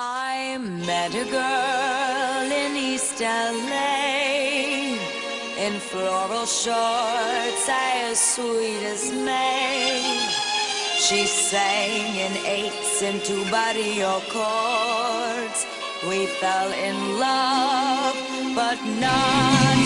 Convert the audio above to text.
I met a girl in East LA in floral shorts, as sweet as May. She sang in eights and two barrio chords. We fell in love, but not